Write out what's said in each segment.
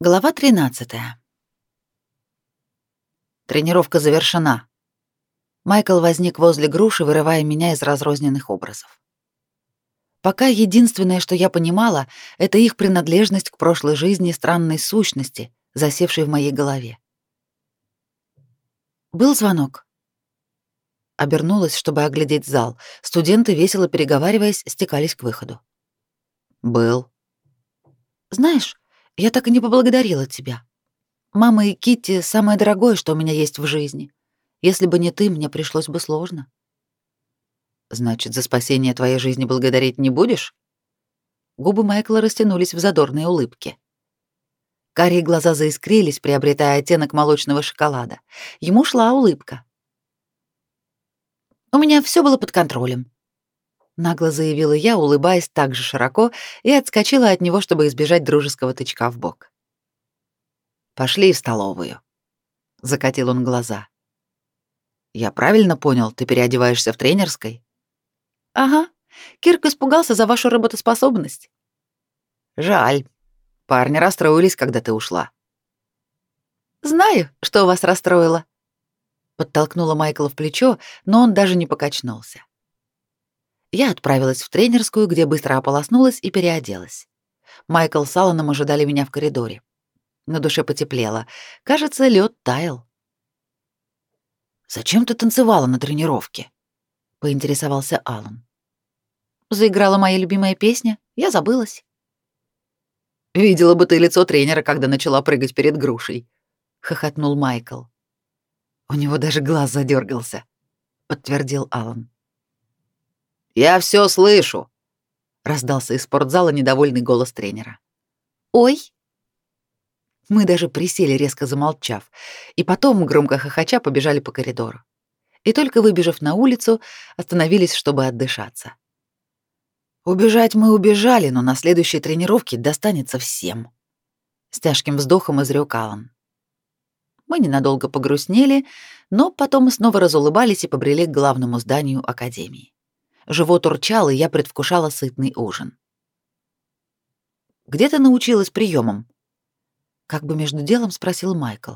Глава 13. Тренировка завершена. Майкл возник возле груши, вырывая меня из разрозненных образов. Пока единственное, что я понимала, это их принадлежность к прошлой жизни странной сущности, засевшей в моей голове. Был звонок. Обернулась, чтобы оглядеть зал. Студенты, весело переговариваясь, стекались к выходу. Был. Знаешь, я так и не поблагодарила тебя. Мама и Китти самое дорогое, что у меня есть в жизни. Если бы не ты, мне пришлось бы сложно. Значит, за спасение твоей жизни благодарить не будешь? Губы Майкла растянулись в задорной улыбке. Карие глаза заискрились, приобретая оттенок молочного шоколада. Ему шла улыбка. У меня все было под контролем нагло заявила я, улыбаясь так же широко, и отскочила от него, чтобы избежать дружеского тычка в бок. Пошли в столовую, закатил он глаза. Я правильно понял, ты переодеваешься в тренерской? Ага. Кирк испугался за вашу работоспособность. Жаль. Парни расстроились, когда ты ушла. Знаю, что вас расстроило. Подтолкнула Майкла в плечо, но он даже не покачнулся. Я отправилась в тренерскую, где быстро ополоснулась и переоделась. Майкл с Алланом ожидали меня в коридоре. На душе потеплело. Кажется, лед таял. «Зачем ты танцевала на тренировке?» — поинтересовался Аллан. Заиграла моя любимая песня, я забылась. «Видела бы ты лицо тренера, когда начала прыгать перед грушей», — хохотнул Майкл. «У него даже глаз задергался», — подтвердил Аллан. «Я все слышу!» — раздался из спортзала недовольный голос тренера. «Ой!» Мы даже присели, резко замолчав, и потом, громко хохоча, побежали по коридору. И только выбежав на улицу, остановились, чтобы отдышаться. Убежать мы убежали, но на следующей тренировке достанется всем. С тяжким вздохом изрёк Алан. Мы ненадолго погрустнели, но потом снова разулыбались и побрели к главному зданию академии. Живот урчал, и я предвкушала сытный ужин. «Где ты научилась приемам? Как бы между делом спросил Майкл.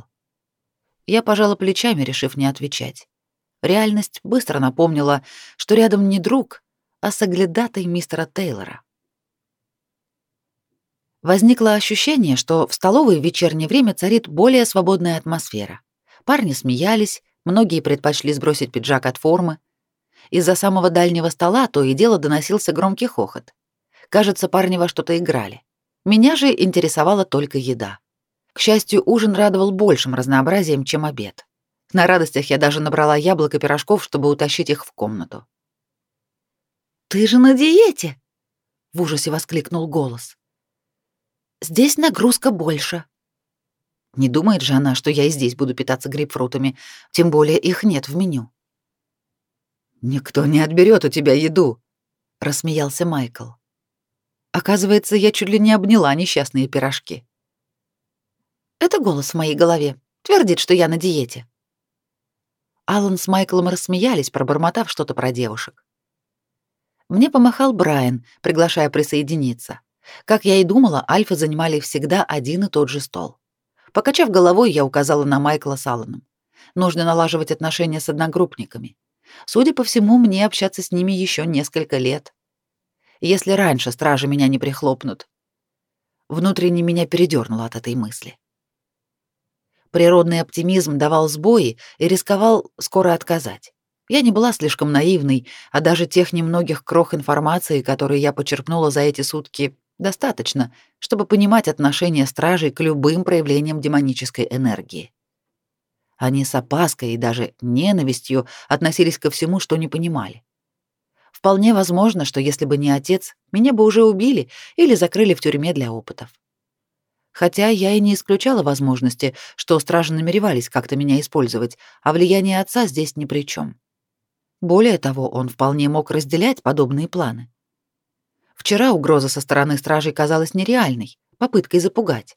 Я пожала плечами, решив не отвечать. Реальность быстро напомнила, что рядом не друг, а соглядатай мистера Тейлора. Возникло ощущение, что в столовой в вечернее время царит более свободная атмосфера. Парни смеялись, многие предпочли сбросить пиджак от формы, из-за самого дальнего стола то и дело доносился громкий хохот. Кажется, парни во что-то играли. Меня же интересовала только еда. К счастью, ужин радовал большим разнообразием, чем обед. На радостях я даже набрала яблок и пирожков, чтобы утащить их в комнату. «Ты же на диете!» — в ужасе воскликнул голос. «Здесь нагрузка больше». Не думает же она, что я и здесь буду питаться грейпфрутами, тем более их нет в меню. «Никто не отберет у тебя еду», — рассмеялся Майкл. Оказывается, я чуть ли не обняла несчастные пирожки. Это голос в моей голове. Твердит, что я на диете. Алан с Майклом рассмеялись, пробормотав что-то про девушек. Мне помахал Брайан, приглашая присоединиться. Как я и думала, альфы занимали всегда один и тот же стол. Покачав головой, я указала на Майкла с Алланом. Нужно налаживать отношения с одногруппниками. Судя по всему, мне общаться с ними еще несколько лет. Если раньше стражи меня не прихлопнут. Внутренне меня передернуло от этой мысли. Природный оптимизм давал сбои и рисковал скоро отказать. Я не была слишком наивной, а даже тех немногих крох информации, которые я почерпнула за эти сутки, достаточно, чтобы понимать отношение стражей к любым проявлениям демонической энергии. Они с опаской и даже ненавистью относились ко всему, что не понимали. Вполне возможно, что если бы не отец, меня бы уже убили или закрыли в тюрьме для опытов. Хотя я и не исключала возможности, что стражи намеревались как-то меня использовать, а влияние отца здесь ни при чем. Более того, он вполне мог разделять подобные планы. Вчера угроза со стороны стражей казалась нереальной, попыткой запугать.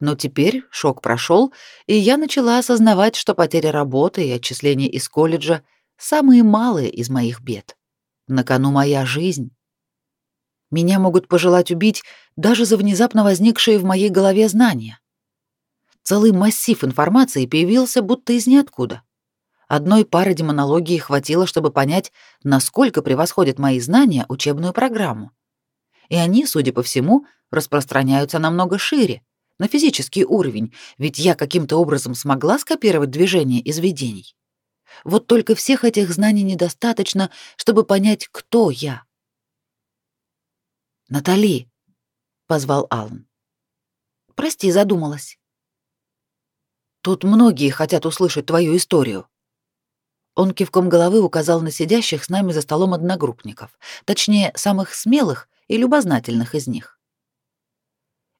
Но теперь шок прошел, и я начала осознавать, что потеря работы и отчисление из колледжа — самые малые из моих бед. На кону моя жизнь. Меня могут пожелать убить даже за внезапно возникшие в моей голове знания. Целый массив информации появился будто из ниоткуда. Одной пары демонологии хватило, чтобы понять, насколько превосходят мои знания учебную программу. И они, судя по всему, распространяются намного шире, на физический уровень, ведь я каким-то образом смогла скопировать движение из видений. Вот только всех этих знаний недостаточно, чтобы понять, кто я. «Натали», — позвал Алан. «Прости, задумалась». «Тут многие хотят услышать твою историю». Он кивком головы указал на сидящих с нами за столом одногруппников, точнее, самых смелых и любознательных из них.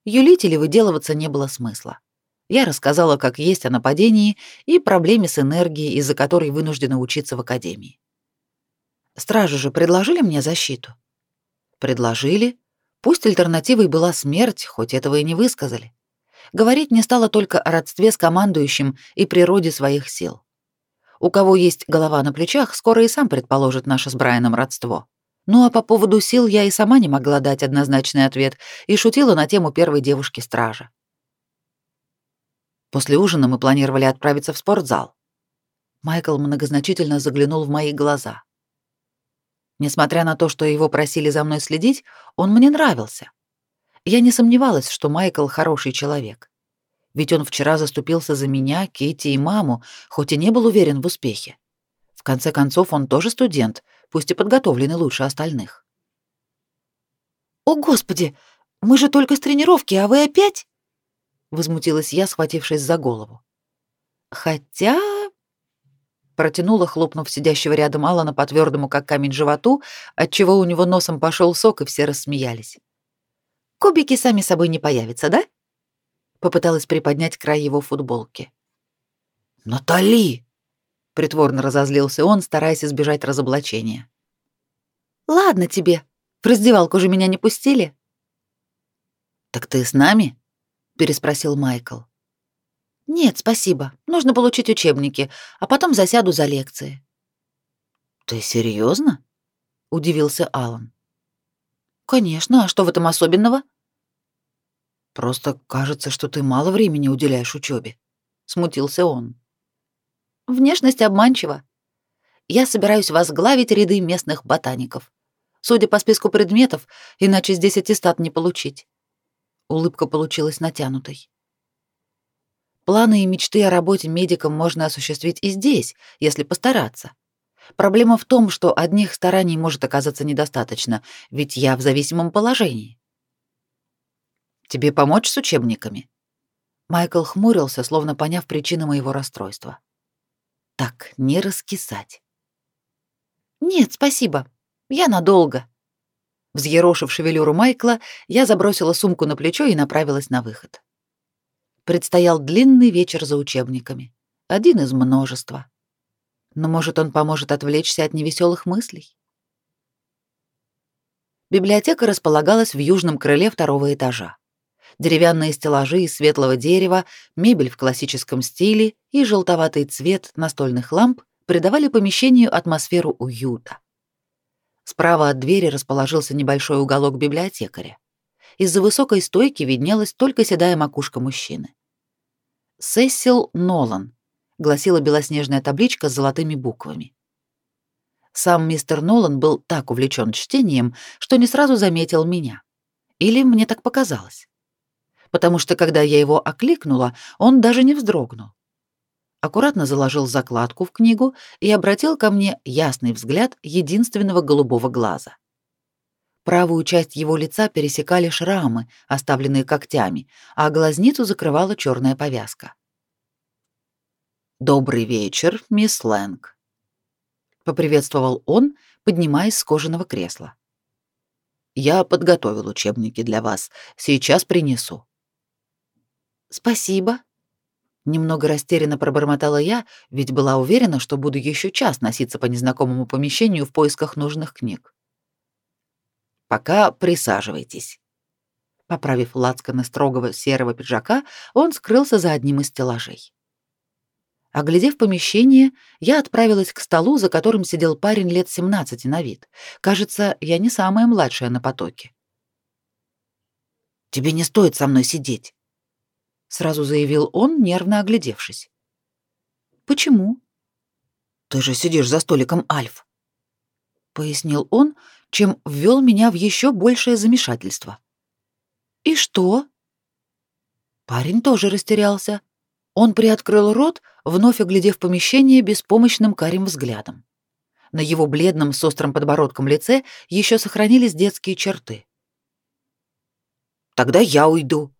Юлить или выделываться не было смысла. Я рассказала, как есть о нападении и проблеме с энергией, из-за которой вынуждена учиться в академии. Стражи же предложили мне защиту. Предложили. Пусть альтернативой была смерть, хоть этого и не высказали. Говорить не стало только о родстве с командующим и природе своих сил. У кого есть голова на плечах, скоро и сам предположит наше с Брайаном родство. Ну а по поводу сил я и сама не могла дать однозначный ответ и шутила на тему первой девушки-стража. После ужина мы планировали отправиться в спортзал. Майкл многозначительно заглянул в мои глаза. Несмотря на то, что его просили за мной следить, он мне нравился. Я не сомневалась, что Майкл хороший человек. Ведь он вчера заступился за меня, Кити и маму, хоть и не был уверен в успехе. В конце концов, он тоже студент, пусть и подготовленный лучше остальных. «О, Господи! Мы же только с тренировки, а вы опять?» возмутилась я, схватившись за голову. Хотя протянула, хлопнув сидящего рядом Алана по твердому, как камень, животу, отчего у него носом пошел сок, и все рассмеялись. «Кубики сами собой не появятся, да?» Попыталась приподнять край его футболки. «Натали!» — притворно разозлился он, стараясь избежать разоблачения. «Ладно тебе. В раздевалку же меня не пустили». «Так ты с нами?» переспросил Майкл. Нет, спасибо. Нужно получить учебники, а потом засяду за лекции. Ты серьезно? удивился Алан. Конечно, а что в этом особенного? Просто кажется, что ты мало времени уделяешь учебе, смутился он. Внешность обманчива. Я собираюсь возглавить ряды местных ботаников. Судя по списку предметов, иначе здесь аттестат не получить. Улыбка получилась натянутой. Планы и мечты о работе медиком можно осуществить и здесь, если постараться. Проблема в том, что одних стараний может оказаться недостаточно, ведь я в зависимом положении. Тебе помочь с учебниками? Майкл хмурился, словно поняв причину моего расстройства. Так, не раскисать. Нет, спасибо. Я надолго. Взъерошив шевелюру Майкла, я забросила сумку на плечо и направилась на выход. Предстоял длинный вечер за учебниками, один из множества. Но, может, он поможет отвлечься от невеселых мыслей? Библиотека располагалась в южном крыле второго этажа. Деревянные стеллажи из светлого дерева, мебель в классическом стиле и желтоватый цвет настольных ламп придавали помещению атмосферу уюта. Справа от двери расположился небольшой уголок библиотекаря. Из-за высокой стойки виднелась только седая макушка мужчины. «Сесил Нолан», — гласила белоснежная табличка с золотыми буквами. Сам мистер Нолан был так увлечен чтением, что не сразу заметил меня. Или мне так показалось. Потому что, когда я его окликнула, он даже не вздрогнул аккуратно заложил закладку в книгу и обратил ко мне ясный взгляд единственного голубого глаза. Правую часть его лица пересекали шрамы, оставленные когтями, а глазницу закрывала черная повязка. «Добрый вечер, мисс Лэнг», — поприветствовал он, поднимаясь с кожаного кресла. «Я подготовил учебники для вас. Сейчас принесу». «Спасибо», Немного растерянно пробормотала я, ведь была уверена, что буду еще час носиться по незнакомому помещению в поисках нужных книг. Пока присаживайтесь. Поправив лацканы строгого серого пиджака, он скрылся за одним из стеллажей. Оглядев помещение, я отправилась к столу, за которым сидел парень лет 17 на вид. Кажется, я не самая младшая на потоке. «Тебе не стоит со мной сидеть», сразу заявил он, нервно оглядевшись. Почему? Ты же сидишь за столиком Альф, пояснил он, чем ввел меня в еще большее замешательство. И что? Парень тоже растерялся. Он приоткрыл рот, вновь оглядев помещение беспомощным карим взглядом. На его бледном с острым подбородком лице еще сохранились детские черты. Тогда я уйду,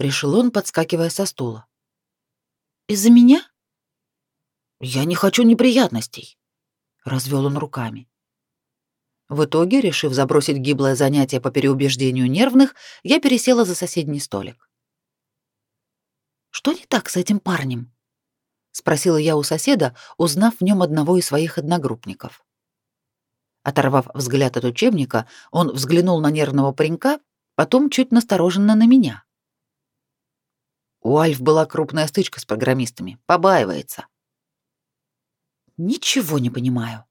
решил он, подскакивая со стула. Из-за меня? Я не хочу неприятностей, развел он руками. В итоге, решив забросить гиблое занятие по переубеждению нервных, я пересела за соседний столик. Что не так с этим парнем? спросила я у соседа, узнав в нем одного из своих одногруппников. Оторвав взгляд от учебника, он взглянул на нервного паренька, потом чуть настороженно на меня. У Альф была крупная стычка с программистами, побаивается. Ничего не понимаю,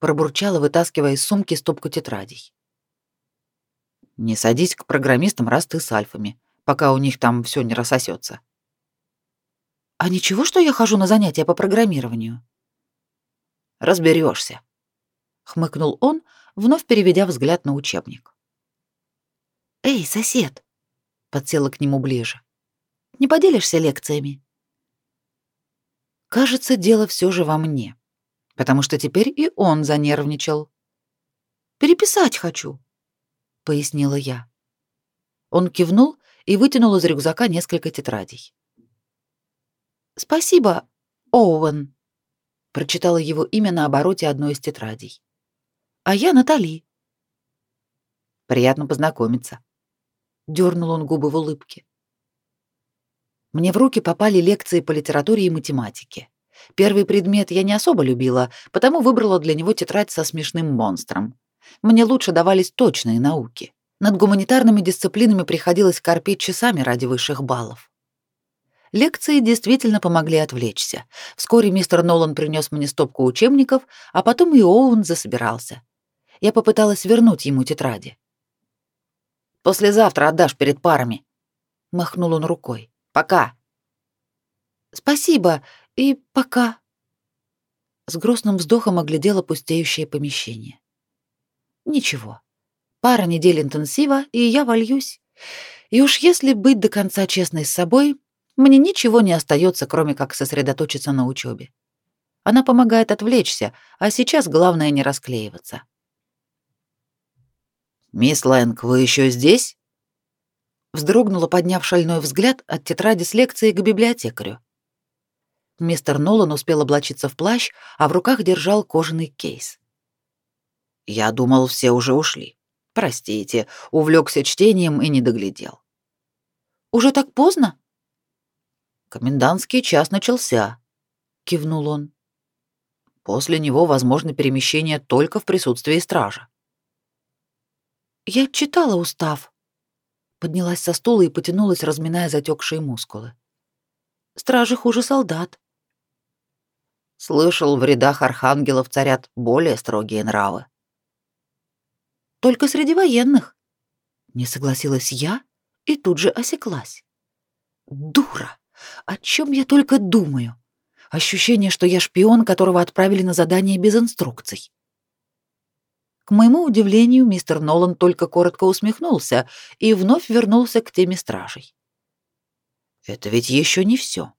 пробурчала, вытаскивая из сумки стопку тетрадей. Не садись к программистам, раз ты с альфами, пока у них там все не рассосется. А ничего, что я хожу на занятия по программированию? Разберешься, хмыкнул он, вновь переведя взгляд на учебник. Эй, сосед, подсела к нему ближе. Не поделишься лекциями? Кажется, дело все же во мне, потому что теперь и он занервничал. Переписать хочу, пояснила я. Он кивнул и вытянул из рюкзака несколько тетрадей. «Спасибо, Оуэн», — прочитала его имя на обороте одной из тетрадей. «А я Натали». «Приятно познакомиться», — дернул он губы в улыбке. Мне в руки попали лекции по литературе и математике. Первый предмет я не особо любила, потому выбрала для него тетрадь со смешным монстром. Мне лучше давались точные науки. Над гуманитарными дисциплинами приходилось корпеть часами ради высших баллов. Лекции действительно помогли отвлечься. Вскоре мистер Нолан принес мне стопку учебников, а потом и Оуэн засобирался. Я попыталась вернуть ему тетради. «Послезавтра отдашь перед парами», — махнул он рукой. «Пока». «Спасибо и пока». С грустным вздохом оглядела пустеющее помещение. «Ничего. Пара недель интенсива, и я вольюсь. И уж если быть до конца честной с собой, мне ничего не остается, кроме как сосредоточиться на учебе. Она помогает отвлечься, а сейчас главное не расклеиваться. «Мисс Лэнг, вы еще здесь?» Вздрогнула, подняв шальной взгляд от тетради с лекцией к библиотекарю. Мистер Нолан успел облачиться в плащ, а в руках держал кожаный кейс. «Я думал, все уже ушли. Простите, увлекся чтением и не доглядел». «Уже так поздно?» Комендантский час начался, кивнул он. После него возможно перемещение только в присутствии стража. Я читала устав. Поднялась со стула и потянулась, разминая затекшие мускулы. Стражи хуже солдат. Слышал, в рядах архангелов царят более строгие нравы. Только среди военных. Не согласилась я и тут же осеклась. Дура. О чем я только думаю? Ощущение, что я шпион, которого отправили на задание без инструкций. К моему удивлению, мистер Нолан только коротко усмехнулся и вновь вернулся к теме стражей. Это ведь еще не все.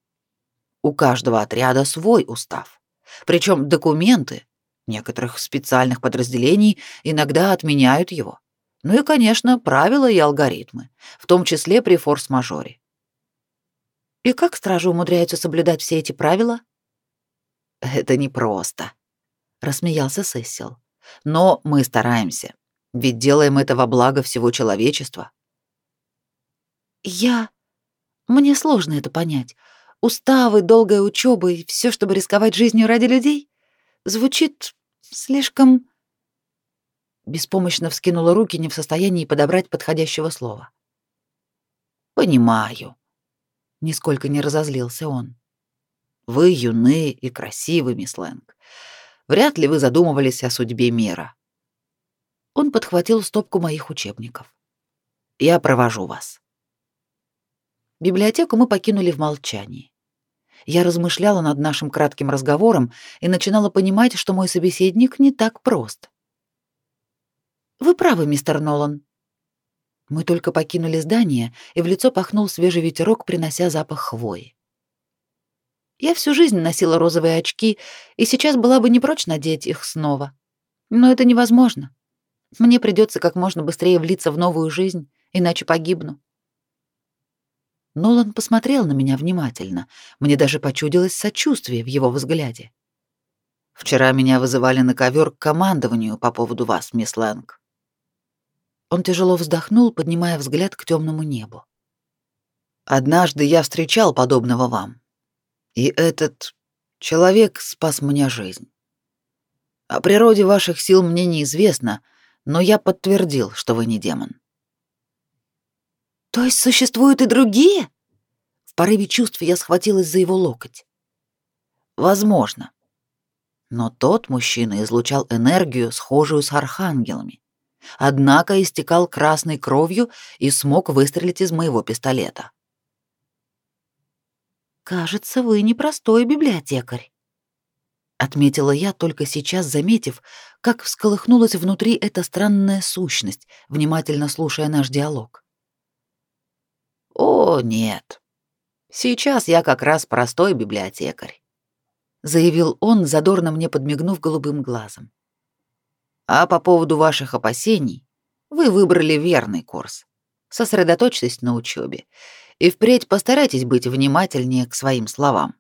У каждого отряда свой устав. Причем документы некоторых специальных подразделений иногда отменяют его. Ну и, конечно, правила и алгоритмы, в том числе при форс-мажоре. И как стражи умудряются соблюдать все эти правила? Это непросто, рассмеялся Сессил. Но мы стараемся, ведь делаем это во благо всего человечества. Я мне сложно это понять. Уставы, долгая учеба и все, чтобы рисковать жизнью ради людей, звучит слишком беспомощно вскинула руки, не в состоянии подобрать подходящего слова. Понимаю, Нисколько не разозлился он. Вы юны и красивы, мисс Лэнг. Вряд ли вы задумывались о судьбе мира. Он подхватил стопку моих учебников. Я провожу вас. Библиотеку мы покинули в молчании. Я размышляла над нашим кратким разговором и начинала понимать, что мой собеседник не так прост. Вы правы, мистер Нолан. Мы только покинули здание, и в лицо пахнул свежий ветерок, принося запах хвои. Я всю жизнь носила розовые очки, и сейчас была бы не прочь надеть их снова. Но это невозможно. Мне придется как можно быстрее влиться в новую жизнь, иначе погибну. Нолан посмотрел на меня внимательно. Мне даже почудилось сочувствие в его взгляде. Вчера меня вызывали на ковер к командованию по поводу вас, мисс Лэнг. Он тяжело вздохнул, поднимая взгляд к темному небу. Однажды я встречал подобного вам. И этот человек спас мне жизнь. О природе ваших сил мне неизвестно, но я подтвердил, что вы не демон. То есть существуют и другие? В порыве чувств я схватилась за его локоть. Возможно. Но тот мужчина излучал энергию, схожую с архангелами. Однако истекал красной кровью и смог выстрелить из моего пистолета. Кажется, вы непростой библиотекарь, отметила я, только сейчас заметив, как всколыхнулась внутри эта странная сущность, внимательно слушая наш диалог. «О, нет. Сейчас я как раз простой библиотекарь», — заявил он, задорно мне подмигнув голубым глазом. «А по поводу ваших опасений, вы выбрали верный курс. Сосредоточьтесь на учебе и впредь постарайтесь быть внимательнее к своим словам.